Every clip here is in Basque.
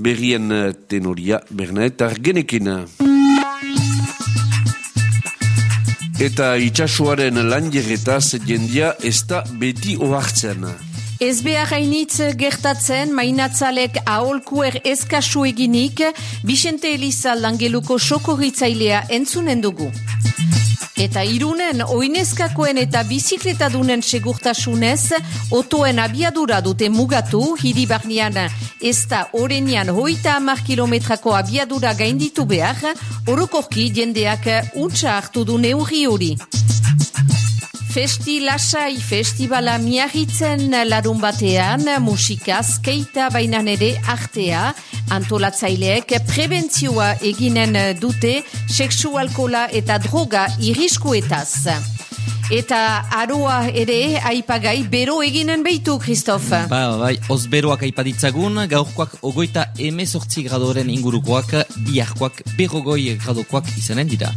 berrien eh, tenoria Bernet Argenekin. Eta itxasuaren lan jerretaz jendia ez da beti ohartzen. Ez behar hainitz gertatzen, mainatzalek aholkuer ezkasu eginik, Bixente Eliza langeluko sokorritzailea entzunen dugu. Eta irunen, oinezkakoen eta bizikletadunen segurtasunez, otoen abiadura dute mugatu, hiri barnean ez da orenian hoita amar kilometrako abiadura gainditu behar, orokorki jendeak untsa hartu du neurri hori. Festi lasai festivala miagitzen larun batean, musikaz, keita bainan ere artea, antolatzaileek prebentzioa eginen dute seksualkola eta droga iriskuetaz. Eta aroa ere aipagai bero eginen behitu, Kristof. Ba, bai, oz beroak aipaditzagun, gaurkoak ogoita emezortzi gradoren ingurukoak, biharkoak berrogoi gradokoak izanen dira.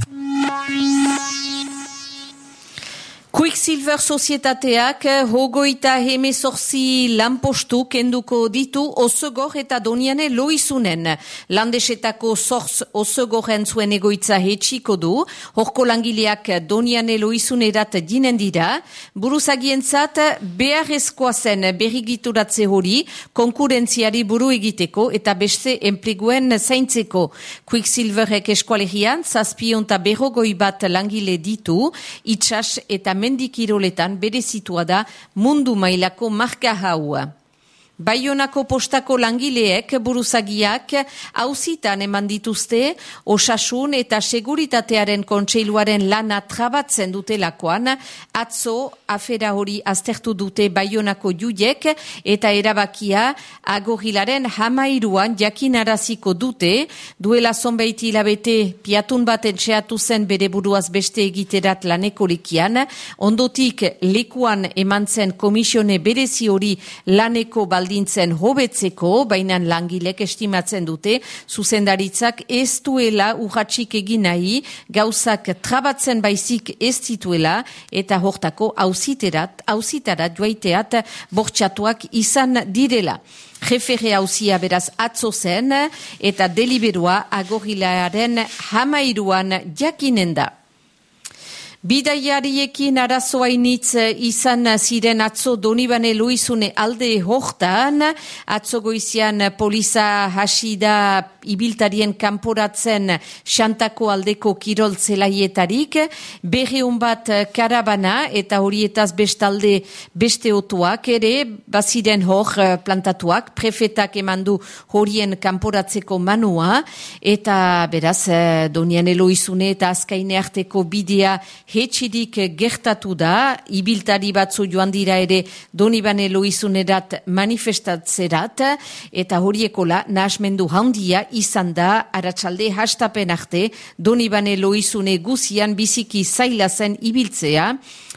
Quicksilver sozietateak eh, hogoita hemezorzi lanpostu kenduko ditu osogor eta doniane loizunen. Landesetako zorz osogoren zuen egoitza hetxiko du, horko langileak doniane loizunerat dinen dira, buruzagientzat beharrezkoa zen berrigituratze hori konkurentziari buru egiteko eta beste enpleguen zaintzeko. Quicksilverek eskualegian, zazpion eta berrogoi bat langile ditu, itxas eta mendikiroletan bere zitua da mundu mailako marka haua. Baionako postako langileek buruzagiak hauzitan eman dituzte osasun eta seguritatearen kontseiluaren lana trabatzen dutelakoan atzo afera hori aztertu dute Baionako juiek eta erabakia agorilaren hamairuan jakinaraziko dute duela zonbait hilabete piatun baten txeatu zen bere buruaz beste egiterat laneko likian ondotik lekuan eman zen komisione berezi hori laneko bal baldintzen hobetzeko, baina langilek estimatzen dute, zuzendaritzak ez duela urratxik egin nahi, gauzak trabatzen baizik ez dituela, eta hortako hauziterat, hauzitarat joaiteat bortxatuak izan direla. Jefere hauzia beraz atzo zen, eta deliberua agorrilaren hamairuan jakinen da. Bidaiariekin arazoainitz eh, izan ziren atzo Donibane Luizune alde hortan, atzo goizian poliza hasida ibiltarien kanporatzen xantako aldeko kirol zelaietarik, berreun bat karabana eta horietaz bestalde beste otuak ere, baziren hor eh, plantatuak, prefetak emandu horien kanporatzeko manua, eta beraz, eh, Doniane Luizune eta azkaine arteko bidea hetxidik gertatu da, ibiltari batzu joan dira ere Donibane Loizunerat manifestatzerat, eta horiekola nahasmendu handia izan da, aratsalde hastapen arte, Donibane Loizune guzian biziki zaila zen ibiltzea,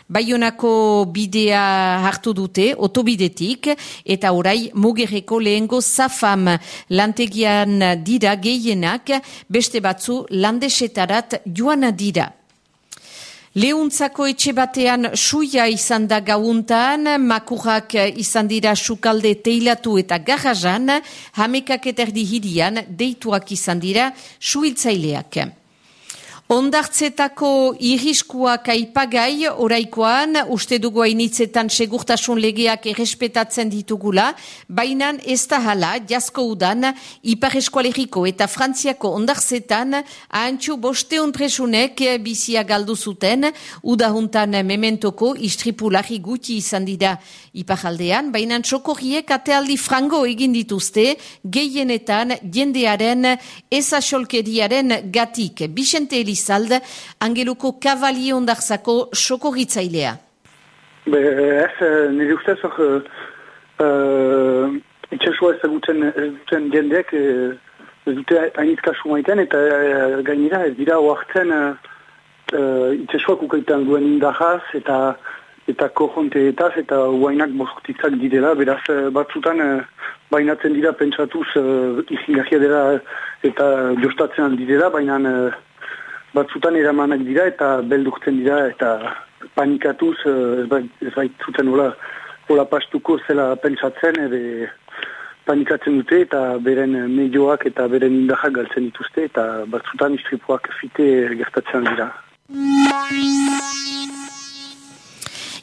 Baionako bidea hartu dute, otobidetik, eta orai mugerreko lehengo zafam lantegian dira gehienak, beste batzu landesetarat joan dira. Leuntzako etxe batean suia izan da gauntan, makurak izan dira sukalde teilatu eta garrazan, hamekak eterdi hirian deituak izan dira suiltzaileak. Ondartzetako irriskuak aipagai oraikoan, uste dugu hainitzetan segurtasun legeak errespetatzen ditugula, baina ez da hala, jasko udan, ipar eskualeriko eta frantziako ondartzetan, ahantxu boste ontresunek bizia galdu zuten, udahuntan mementoko istripulari guti izan dira iparaldean, baina txokorriek atealdi frango egin dituzte, gehienetan jendearen ezasolkeriaren gatik. Bixente Elizalde, angeluko kavalie ondarzako sokorritzailea. Be, ez, eh, nire ustez, hor, uh, uh, itxasua ezagutzen duten jendeek, ez dute hainit kasu maiten, eta uh, gainera ez dira oartzen uh, uh, itxasuak ukaitan duen indahaz, eta eta kojonteetaz, eta huainak boskotitzak direla, beraz batzutan bainatzen dira pentsatuz uh, izingarria dela eta jostatzen direla, baina batzutan eramanak dira eta beldurtzen dira eta panikatuz eh, ez bait zuten hola, hola pastuko zela pentsatzen ere panikatzen dute eta beren medioak eta beren indahak galtzen dituzte eta batzutan istripuak fite gertatzen dira.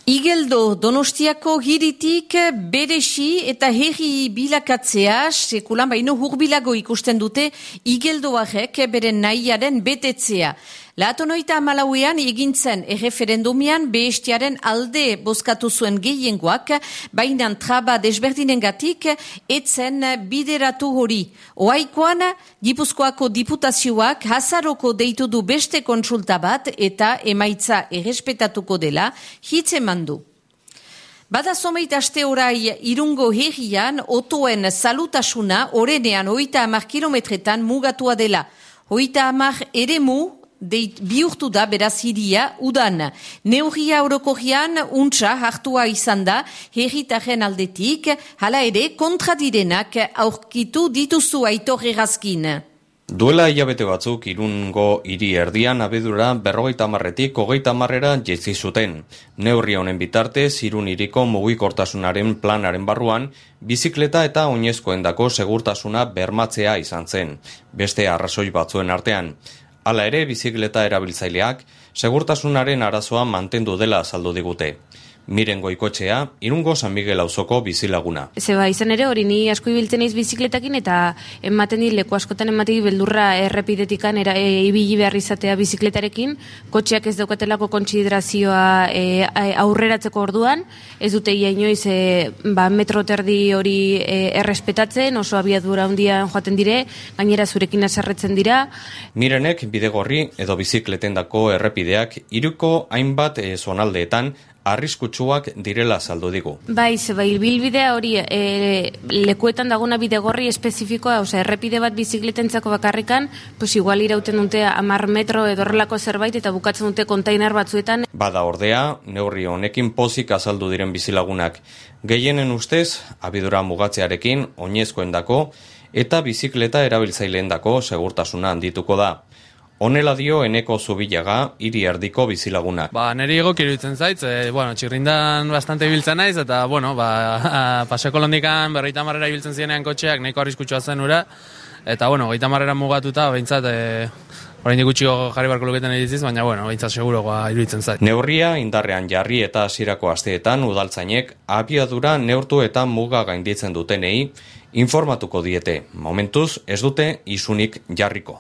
Igeldo Donostiako hiritik beresi eta herri bilakatzea sekulan baino hurbilago ikusten dute Igeldoarek beren nahiaren betetzea. Latonoita amalauean egintzen erreferendumian behestiaren alde bozkatu zuen gehiengoak, baina traba desberdinen gatik, etzen bideratu hori. Oaikoan, Gipuzkoako diputazioak hasaroko deitu du beste kontsulta bat eta emaitza errespetatuko dela, hitz emandu. Bada someit aste orai irungo herrian, otoen salutasuna orenean oita amar kilometretan mugatua dela. Oita amar ere deit bihurtu da beraz hiria udan. Neurria orokorrian untsa hartua izan da herritaren aldetik, hala ere kontradirenak aurkitu dituzu aitor erazkin. Duela hilabete batzuk irungo hiri erdian abedura berrogeita marretik hogeita marrera jetzi zuten. Neurri honen bitartez irun iriko mugikortasunaren planaren barruan, bizikleta eta oinezkoendako segurtasuna bermatzea izan zen. Beste arrazoi batzuen artean. Hala ere, bizikleta erabiltzaileak, segurtasunaren arazoa mantendu dela azaldu digute. Miren goikotxea, irungo San Miguel auzoko bizilaguna. Zeba, izan ere, hori ni asko ibiltzen eiz bizikletakin eta ematen di leku askotan ematen beldurra errepidetikan era, e, ibili behar izatea bizikletarekin, kotxeak ez daukatelako kontsidrazioa e, aurreratzeko orduan, ez dute ia inoiz e, ba, metro terdi hori e, errespetatzen, oso abiadura handian joaten dire, gainera zurekin asarretzen dira. Mirenek bidegorri edo bizikletendako errepideak iruko hainbat e, zonaldeetan arriskutsuak direla saldu digu. Bai, bai, bilbidea hori e, lekuetan daguna bidegorri espezifikoa, osea, errepide bat bizikletentzako bakarrikan, pues igual irauten dute amar metro edorrelako zerbait eta bukatzen dute kontainar batzuetan. Bada ordea, neurri honekin pozik azaldu diren bizilagunak. Gehienen ustez, abidura mugatzearekin, oinezkoendako eta bizikleta erabiltzaileendako segurtasuna handituko da. Honela dio eneko zubilaga hiri erdiko bizilagunak. Ba, neri ego kiruditzen zait, e, bueno, txirrindan bastante ibiltzen naiz, eta, bueno, ba, paseko londikan berreita marrera ibiltzen zienean kotxeak neko arriskutsua zen ura, eta, bueno, gaita marrera mugatuta, behintzat, e, orain dikutxiko jarri barko luketen ediziz, baina, bueno, behintzat seguro ba, iruditzen zait. Neurria indarrean jarri eta hasierako asteetan udaltzainek abiadura neurtu eta muga gainditzen dutenei informatuko diete. Momentuz ez dute isunik jarriko.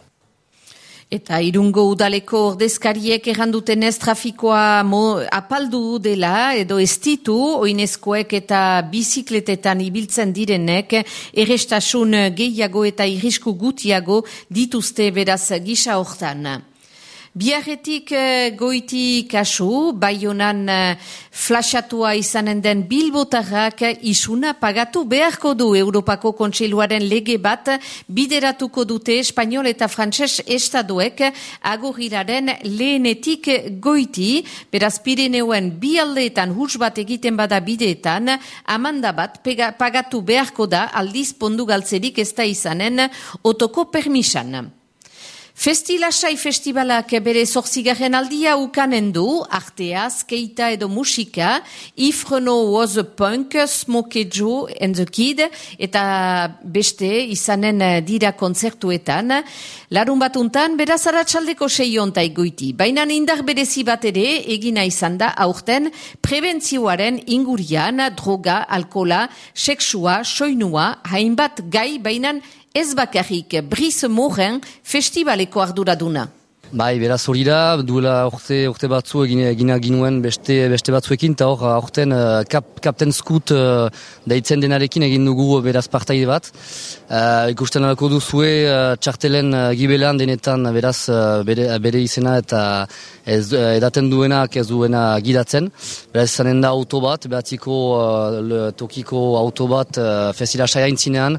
Eta irungo udaleko ordezkariek erranduten ez trafikoa mo, apaldu dela edo ez ditu oinezkoek eta bizikletetan ibiltzen direnek errestasun gehiago eta irrisku gutiago dituzte beraz gisa hortan. Biarretik uh, goiti kasu, bai honan uh, flashatua izanen den bilbotarrak isuna pagatu beharko du Europako Kontseiluaren lege bat bideratuko dute Espanol eta Frantses estaduek agurriraren lehenetik goiti, beraz Pirineuen bi aldeetan hus bat egiten bada bideetan, amanda bat pega, pagatu beharko da aldiz pondu galtzerik ez da izanen otoko permisan. Festilasai festivalak bere zorzigarren aldia ukanen du, artea, skeita edo musika, Ifreno was a punk, Smoke Joe and the Kid, eta beste izanen dira konzertuetan. Larun batuntan, beraz aratsaldeko seionta egoiti. Baina indar berezi bat ere, egina izan da aurten, prebentzioaren ingurian, droga, alkola, seksua, soinua, hainbat gai, bainan ez bakarrik Brice Moren festivaleko arduraduna. Bai, beraz hori da, duela urte, urte batzu egine, egina ginuen beste, beste batzuekin, eta hor, aurten kap, Captain Scoot uh, deitzen denarekin egin dugu beraz partaide bat. Uh, ikusten alako duzue uh, txartelen uh, gibelan denetan beraz uh, bere, bere izena eta ez, uh, edaten duenak ez duena gidatzen. Beraz zanen da auto bat, behatziko uh, tokiko auto bat uh, fesila saia intzinean,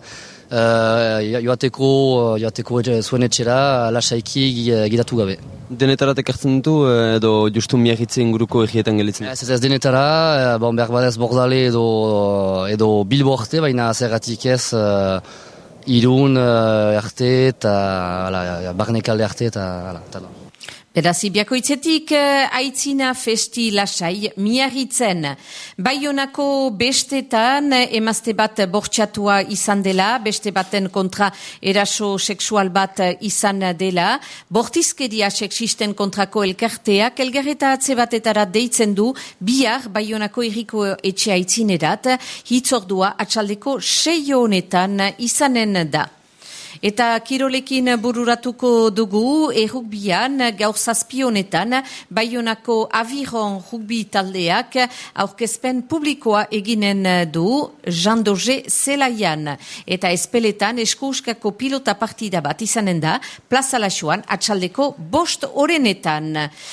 uh, joateko, uh, joateko zuen etxera lasaiki gidatu gabe. Denetara tekartzen dutu edo justu miagitzen guruko egietan gelitzen? Ez, ez denetara, bon, behar badez bordale edo, edo bilbo arte, baina zergatik ez uh, irun uh, arte eta barnekalde arte eta ala, Beraz, ibiakoitzetik eh, aitzina festi lasai miarritzen. Baionako bestetan eh, emazte bat bortxatua izan dela, beste baten kontra eraso seksual bat eh, izan dela. Bortizkeria seksisten kontrako elkarteak elgarreta atze batetara deitzen du bihar Baionako irriko etxe aitzinerat hitzordua atxaldeko seio honetan izanen da. Eta kirolekin bururatuko dugu errukbian gaur zazpionetan baionako aviron rugbi taldeak aurkezpen publikoa eginen du Jean Doge Zelaian. Eta espeletan eskuskako pilota partida bat izanen da plaza atxaldeko bost orenetan.